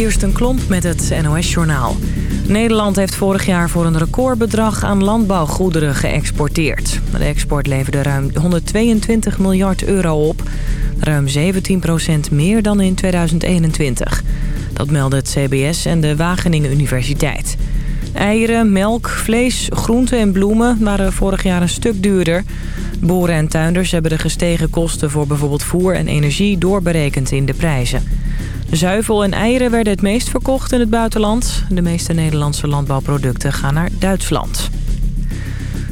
Kirsten Klomp met het NOS-journaal. Nederland heeft vorig jaar voor een recordbedrag aan landbouwgoederen geëxporteerd. De export leverde ruim 122 miljard euro op. Ruim 17% meer dan in 2021. Dat melden het CBS en de Wageningen Universiteit. Eieren, melk, vlees, groenten en bloemen waren vorig jaar een stuk duurder. Boeren en tuinders hebben de gestegen kosten voor bijvoorbeeld voer en energie doorberekend in de prijzen. Zuivel en eieren werden het meest verkocht in het buitenland. De meeste Nederlandse landbouwproducten gaan naar Duitsland.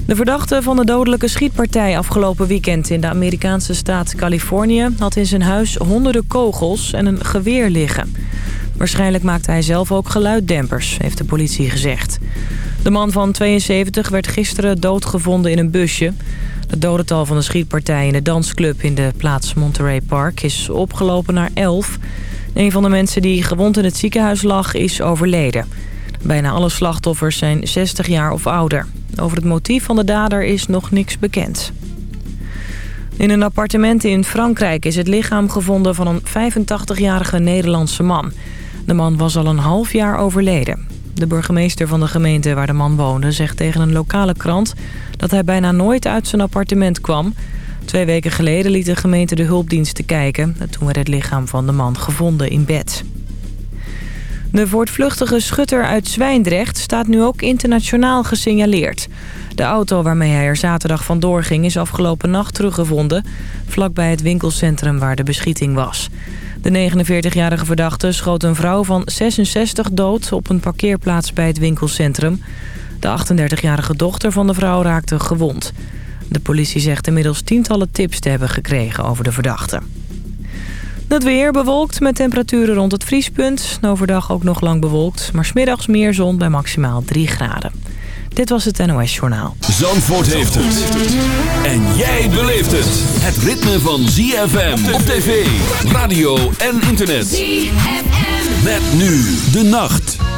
De verdachte van de dodelijke schietpartij afgelopen weekend in de Amerikaanse staat Californië... had in zijn huis honderden kogels en een geweer liggen. Waarschijnlijk maakte hij zelf ook geluiddempers, heeft de politie gezegd. De man van 72 werd gisteren doodgevonden in een busje. Het dodental van de schietpartij in de dansclub in de plaats Monterey Park is opgelopen naar 11. Een van de mensen die gewond in het ziekenhuis lag is overleden. Bijna alle slachtoffers zijn 60 jaar of ouder. Over het motief van de dader is nog niks bekend. In een appartement in Frankrijk is het lichaam gevonden van een 85-jarige Nederlandse man. De man was al een half jaar overleden. De burgemeester van de gemeente waar de man woonde zegt tegen een lokale krant... dat hij bijna nooit uit zijn appartement kwam. Twee weken geleden liet de gemeente de hulpdiensten kijken. toen werd het lichaam van de man gevonden in bed. De voortvluchtige schutter uit Zwijndrecht staat nu ook internationaal gesignaleerd. De auto waarmee hij er zaterdag vandoor ging is afgelopen nacht teruggevonden... vlakbij het winkelcentrum waar de beschieting was. De 49-jarige verdachte schoot een vrouw van 66 dood op een parkeerplaats bij het winkelcentrum. De 38-jarige dochter van de vrouw raakte gewond. De politie zegt inmiddels tientallen tips te hebben gekregen over de verdachte. Het weer bewolkt met temperaturen rond het vriespunt. Overdag ook nog lang bewolkt, maar smiddags meer zon bij maximaal 3 graden. Dit was het NOS Journaal. Zandvoort heeft het. En jij beleeft het. Het ritme van ZFM op tv, radio en internet. ZFM. Met nu de nacht.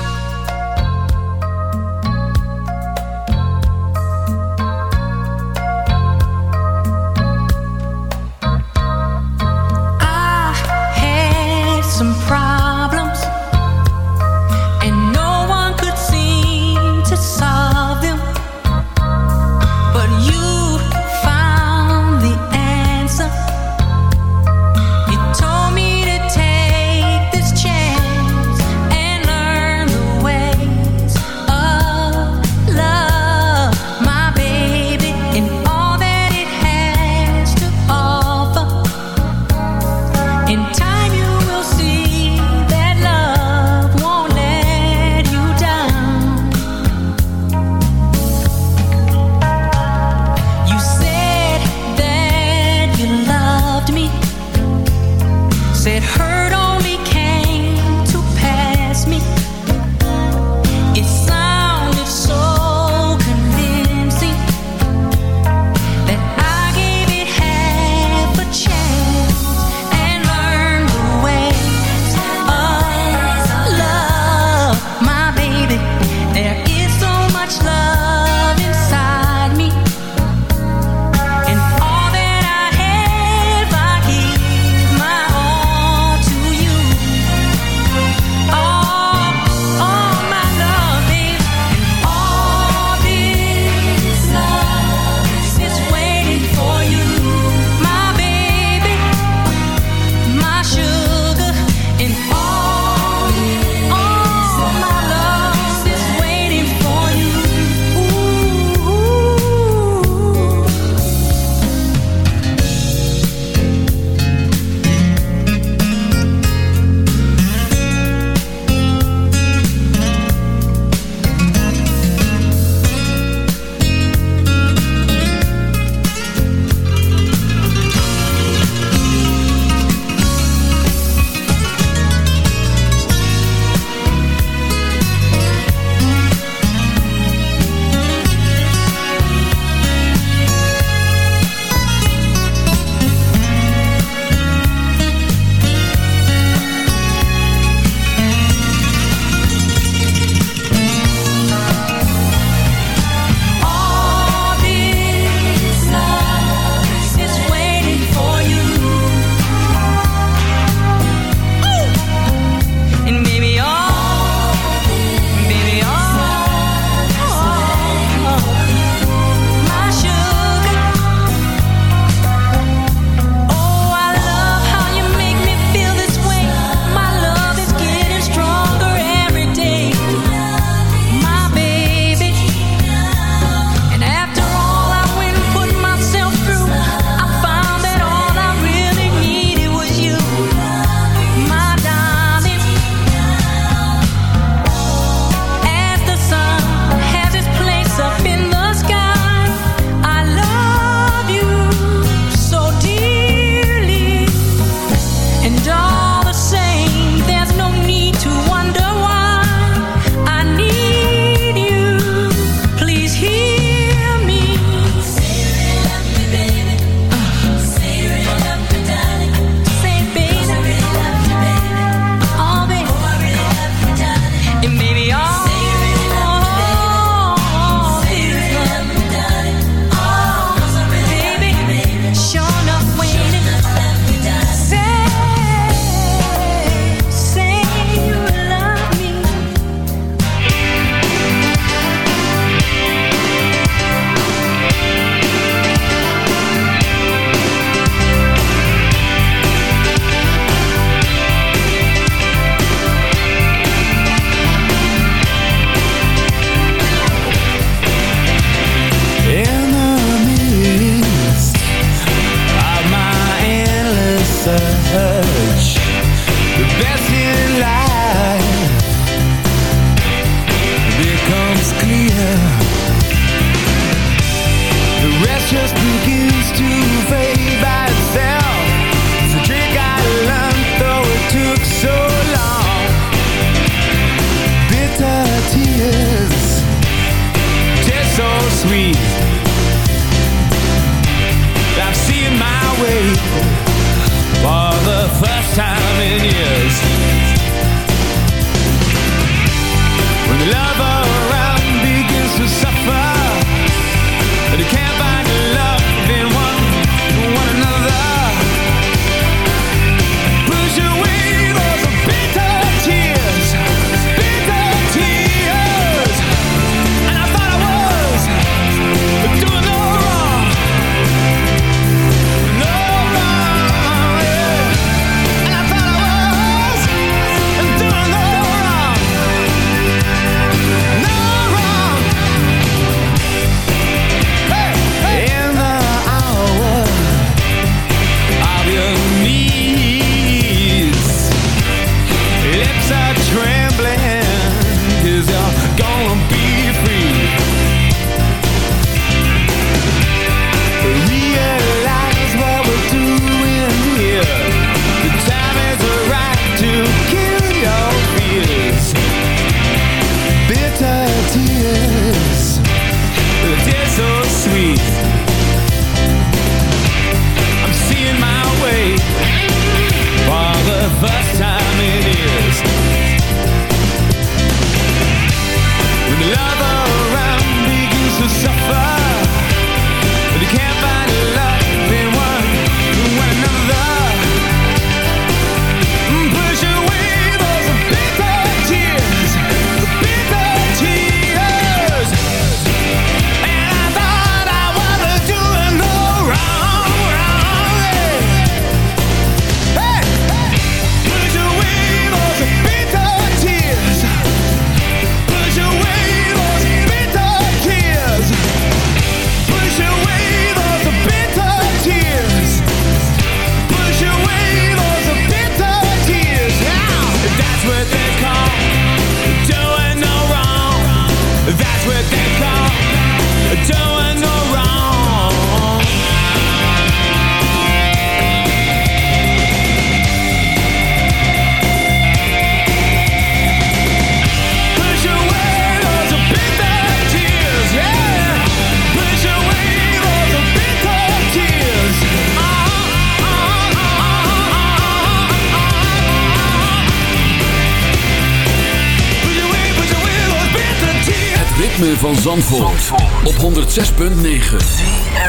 Zandvoort, op 106.9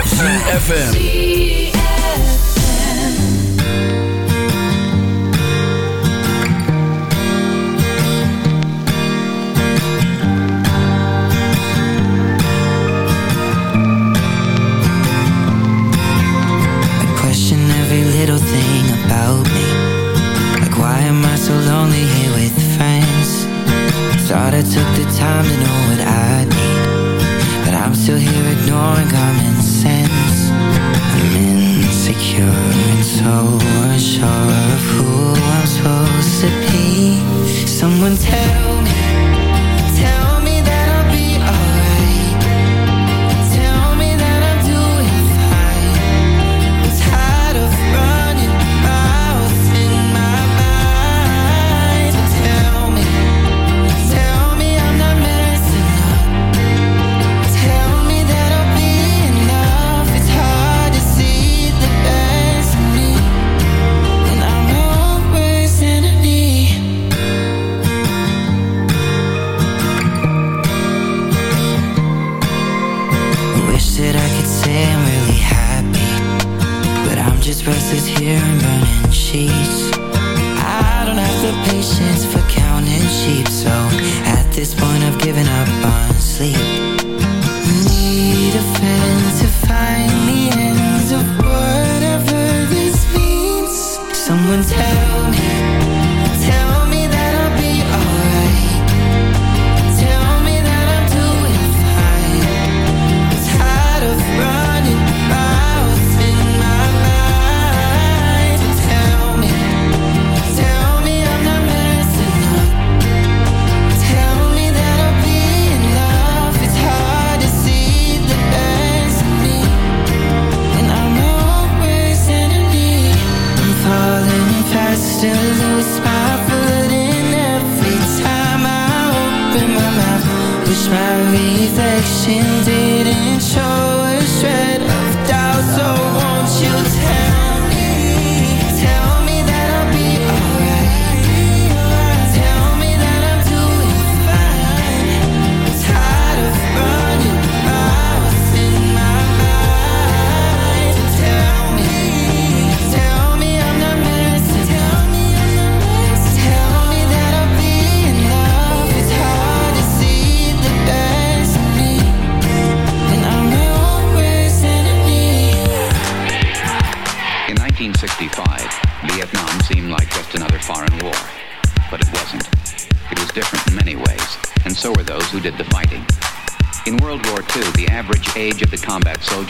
CFFM I question every little thing about me. Like why am I so lonely here with friends? Thought I took the time to know what I need I'm still here ignoring common sense I'm insecure and so unsure of who I'm supposed to be. Someone tell me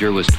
soldier was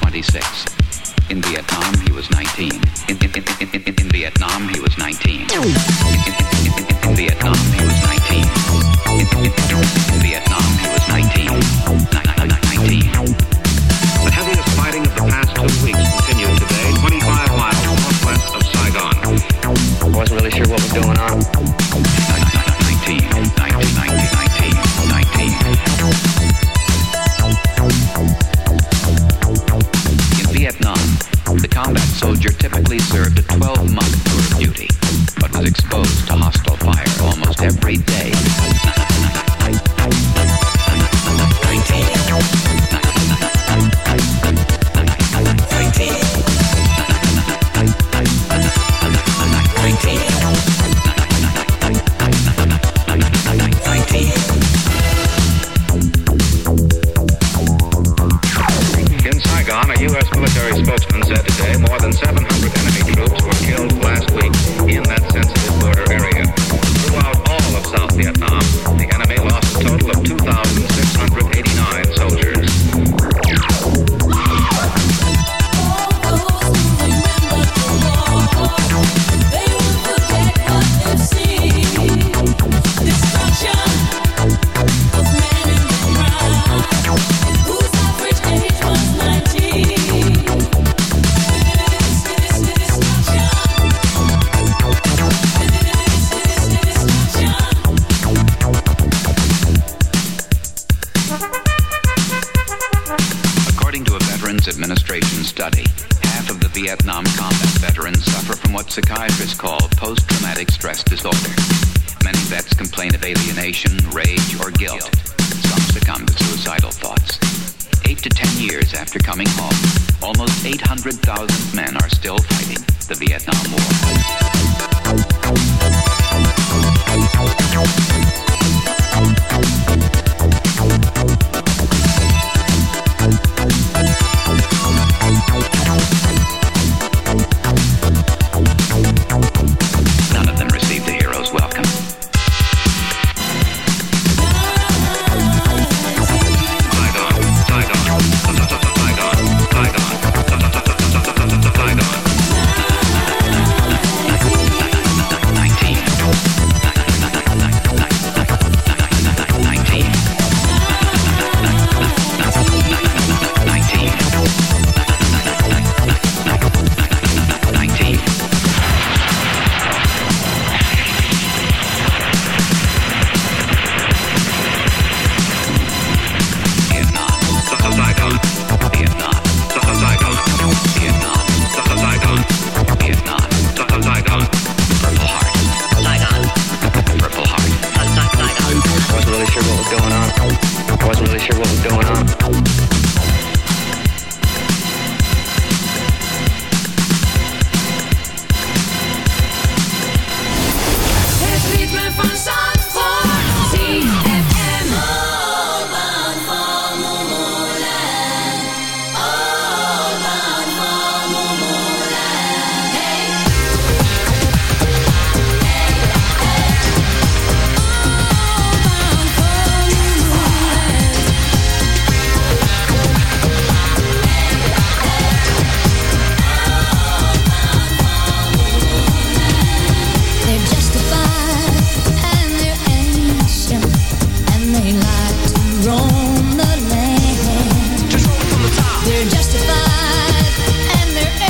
and they're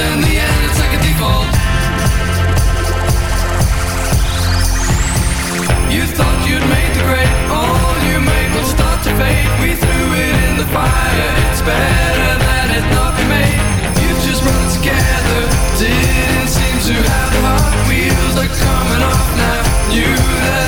in the end, it's like. You thought you'd made the grade, all you made will start to fade. We threw it in the fire, it's better that it not be made. You just together, didn't seem to have the heart. Coming off now, knew that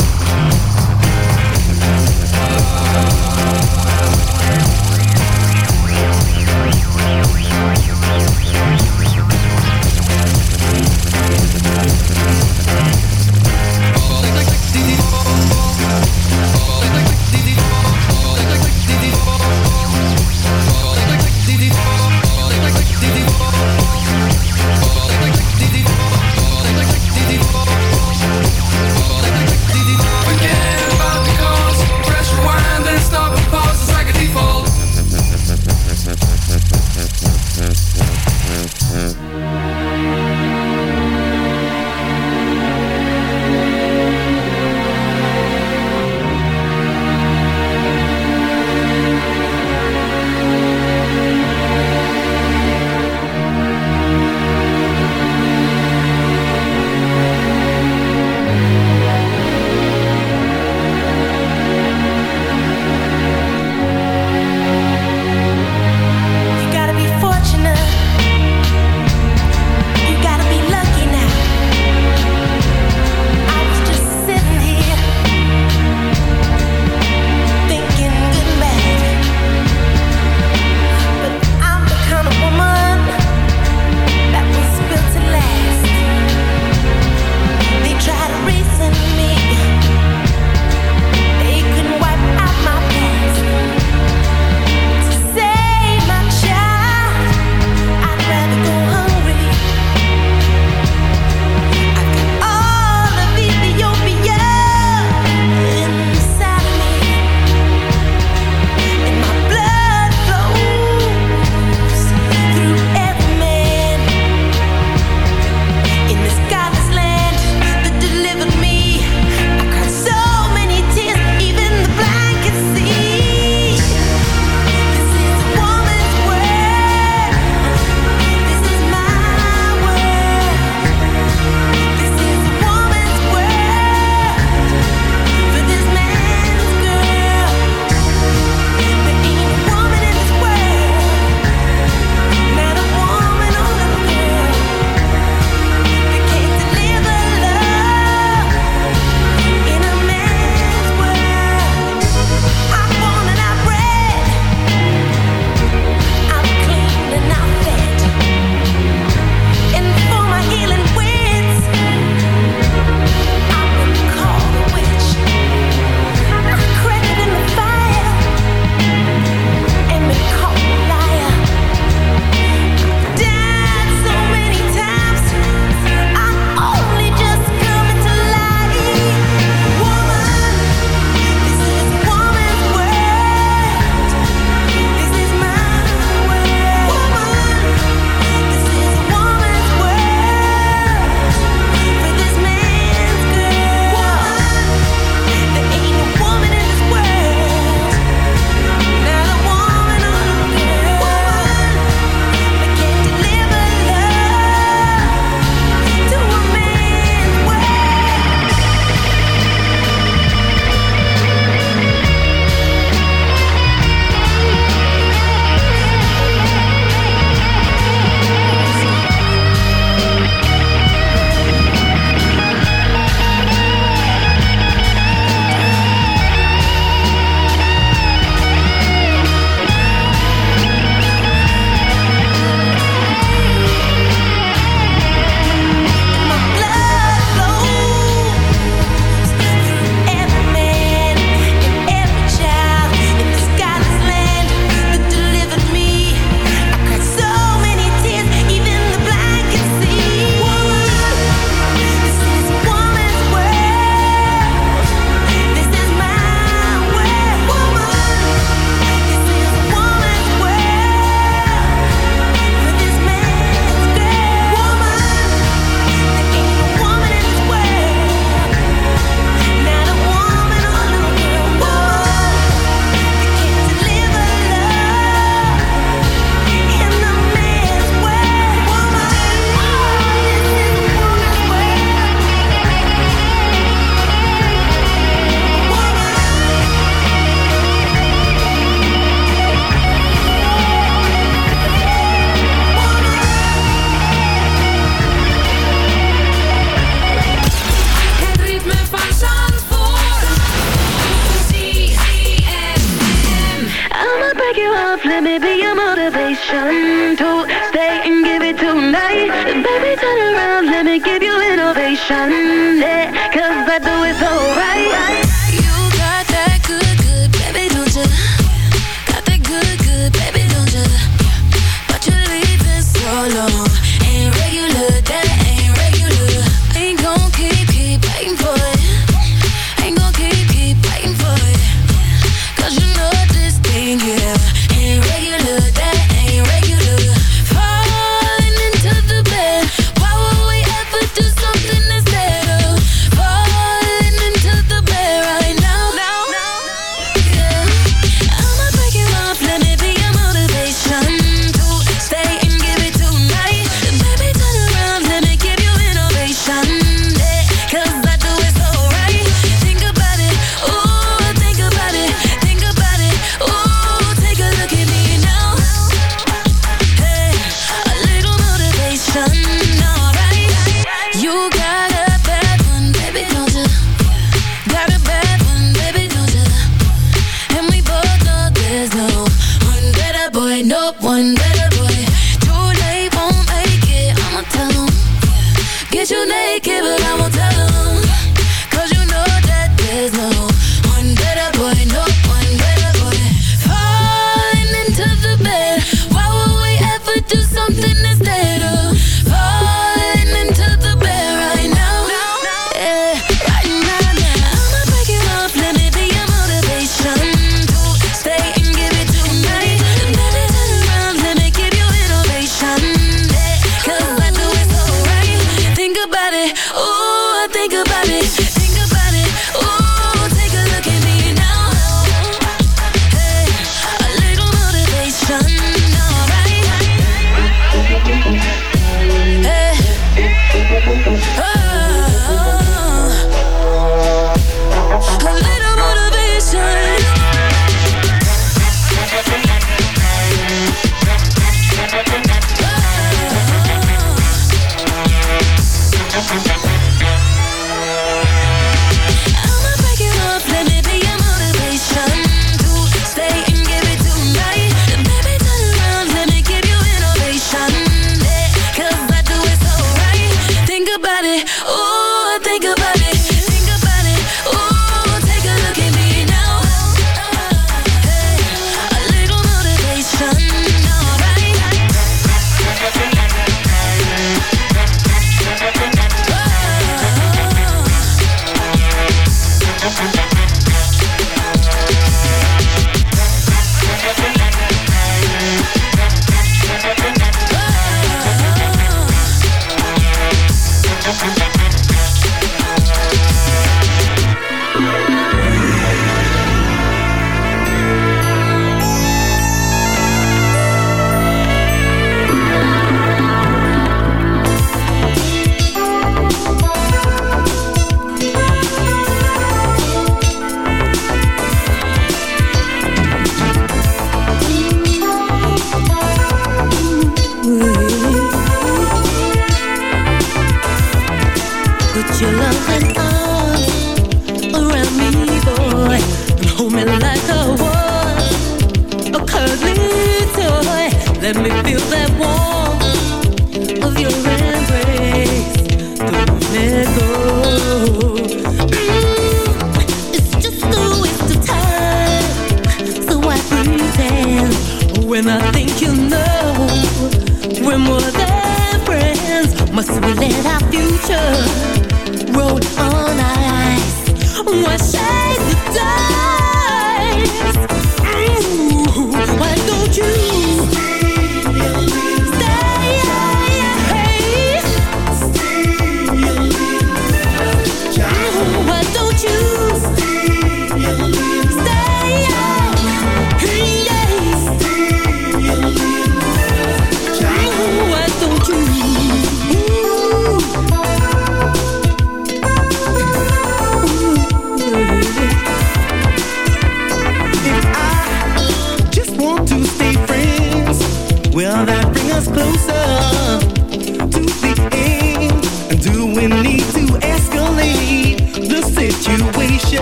Will that bring us closer to the end? And do we need to escalate the situation?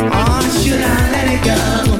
Or should I let it go?